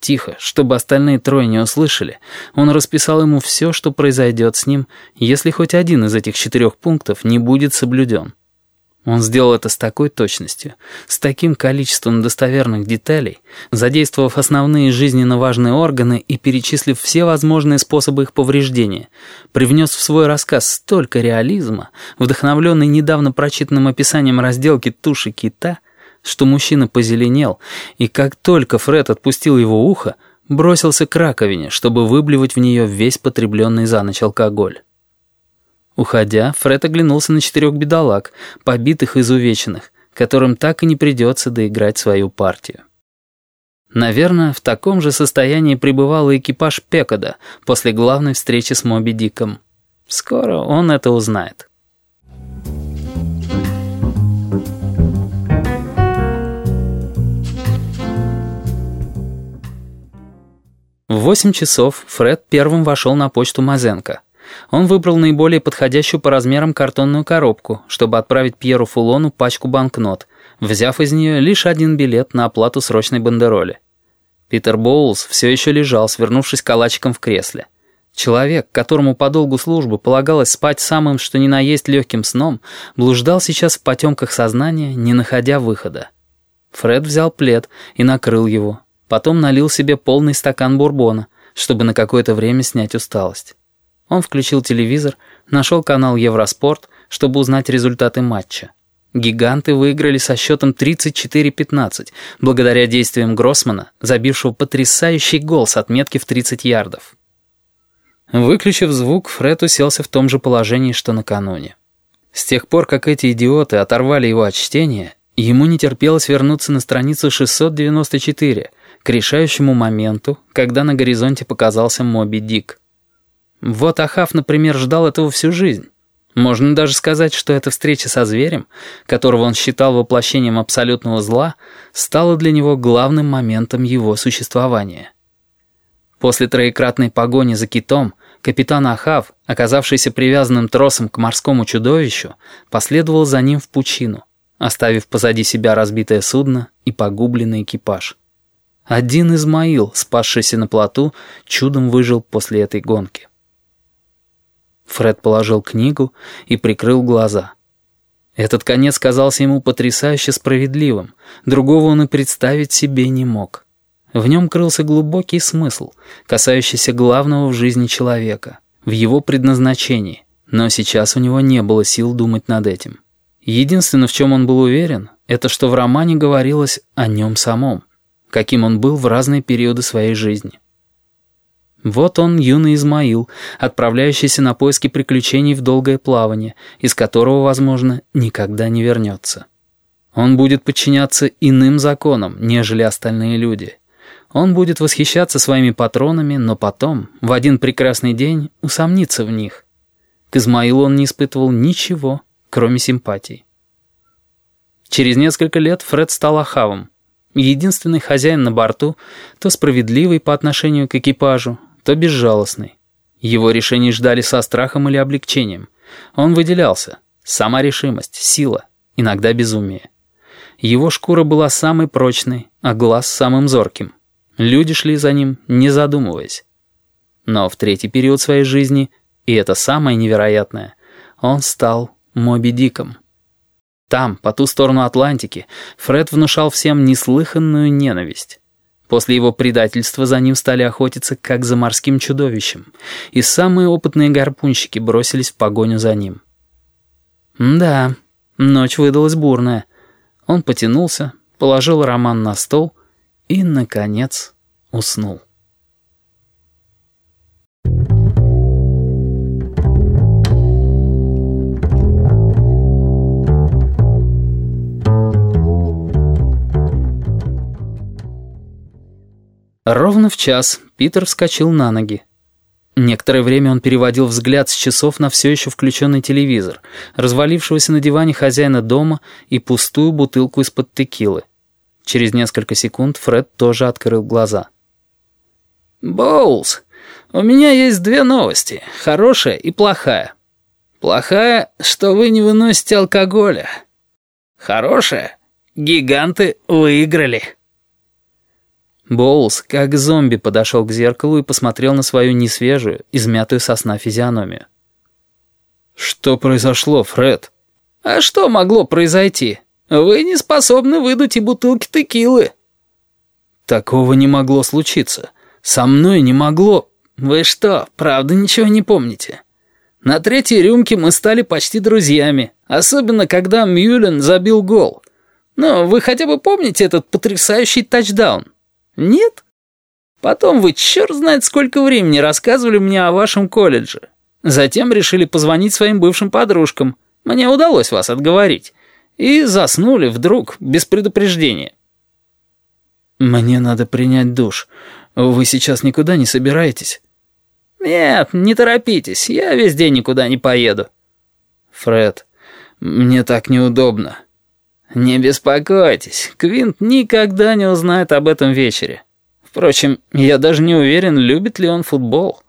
Тихо, чтобы остальные трое не услышали, он расписал ему все, что произойдет с ним, если хоть один из этих четырех пунктов не будет соблюден. Он сделал это с такой точностью, с таким количеством достоверных деталей, задействовав основные жизненно важные органы и перечислив все возможные способы их повреждения, привнес в свой рассказ столько реализма, вдохновленный недавно прочитанным описанием разделки туши кита, что мужчина позеленел, и как только Фред отпустил его ухо, бросился к раковине, чтобы выблевать в нее весь потребленный за ночь алкоголь. Уходя, Фред оглянулся на четырех бедолаг, побитых и изувеченных, которым так и не придется доиграть свою партию. Наверное, в таком же состоянии пребывал и экипаж Пекода после главной встречи с Моби Диком. Скоро он это узнает. Восемь часов Фред первым вошел на почту Мазенко. Он выбрал наиболее подходящую по размерам картонную коробку, чтобы отправить Пьеру Фулону пачку банкнот, взяв из нее лишь один билет на оплату срочной бандероли. Питер Боулс все еще лежал, свернувшись калачиком в кресле. Человек, которому по долгу службы полагалось спать самым что ни на есть легким сном, блуждал сейчас в потемках сознания, не находя выхода. Фред взял плед и накрыл его, Потом налил себе полный стакан бурбона, чтобы на какое-то время снять усталость. Он включил телевизор, нашел канал «Евроспорт», чтобы узнать результаты матча. Гиганты выиграли со счетом 34-15, благодаря действиям Гроссмана, забившего потрясающий гол с отметки в 30 ярдов. Выключив звук, Фред уселся в том же положении, что накануне. С тех пор, как эти идиоты оторвали его от чтения, ему не терпелось вернуться на страницу 694, к решающему моменту, когда на горизонте показался Моби Дик. Вот Ахав, например, ждал этого всю жизнь. Можно даже сказать, что эта встреча со зверем, которого он считал воплощением абсолютного зла, стала для него главным моментом его существования. После троекратной погони за китом, капитан Ахав, оказавшийся привязанным тросом к морскому чудовищу, последовал за ним в пучину, оставив позади себя разбитое судно и погубленный экипаж. Один Измаил, спасшийся на плоту, чудом выжил после этой гонки. Фред положил книгу и прикрыл глаза. Этот конец казался ему потрясающе справедливым, другого он и представить себе не мог. В нем крылся глубокий смысл, касающийся главного в жизни человека, в его предназначении, но сейчас у него не было сил думать над этим. Единственное, в чем он был уверен, это что в романе говорилось о нем самом каким он был в разные периоды своей жизни. Вот он, юный Измаил, отправляющийся на поиски приключений в долгое плавание, из которого, возможно, никогда не вернется. Он будет подчиняться иным законам, нежели остальные люди. Он будет восхищаться своими патронами, но потом, в один прекрасный день, усомниться в них. К Измаилу он не испытывал ничего, кроме симпатий. Через несколько лет Фред стал Ахавом, Единственный хозяин на борту, то справедливый по отношению к экипажу, то безжалостный. Его решения ждали со страхом или облегчением. Он выделялся. Сама решимость, сила, иногда безумие. Его шкура была самой прочной, а глаз самым зорким. Люди шли за ним, не задумываясь. Но в третий период своей жизни, и это самое невероятное, он стал Моби Диком. Там, по ту сторону Атлантики, Фред внушал всем неслыханную ненависть. После его предательства за ним стали охотиться как за морским чудовищем, и самые опытные гарпунщики бросились в погоню за ним. Да, ночь выдалась бурная. Он потянулся, положил роман на стол и, наконец, уснул. Ровно в час Питер вскочил на ноги. Некоторое время он переводил взгляд с часов на все еще включенный телевизор, развалившегося на диване хозяина дома и пустую бутылку из-под текилы. Через несколько секунд Фред тоже открыл глаза. «Боулс, у меня есть две новости, хорошая и плохая. Плохая, что вы не выносите алкоголя. Хорошая, гиганты выиграли». Боулс, как зомби, подошел к зеркалу и посмотрел на свою несвежую, измятую сосна физиономию. «Что произошло, Фред?» «А что могло произойти? Вы не способны выдуть и бутылки текилы». «Такого не могло случиться. Со мной не могло...» «Вы что, правда ничего не помните?» «На третьей рюмке мы стали почти друзьями, особенно когда Мюллен забил гол. Но вы хотя бы помните этот потрясающий тачдаун?» «Нет?» «Потом вы черт знает сколько времени рассказывали мне о вашем колледже. Затем решили позвонить своим бывшим подружкам. Мне удалось вас отговорить. И заснули вдруг, без предупреждения». «Мне надо принять душ. Вы сейчас никуда не собираетесь?» «Нет, не торопитесь, я весь день никуда не поеду». «Фред, мне так неудобно». «Не беспокойтесь, Квинт никогда не узнает об этом вечере. Впрочем, я даже не уверен, любит ли он футбол».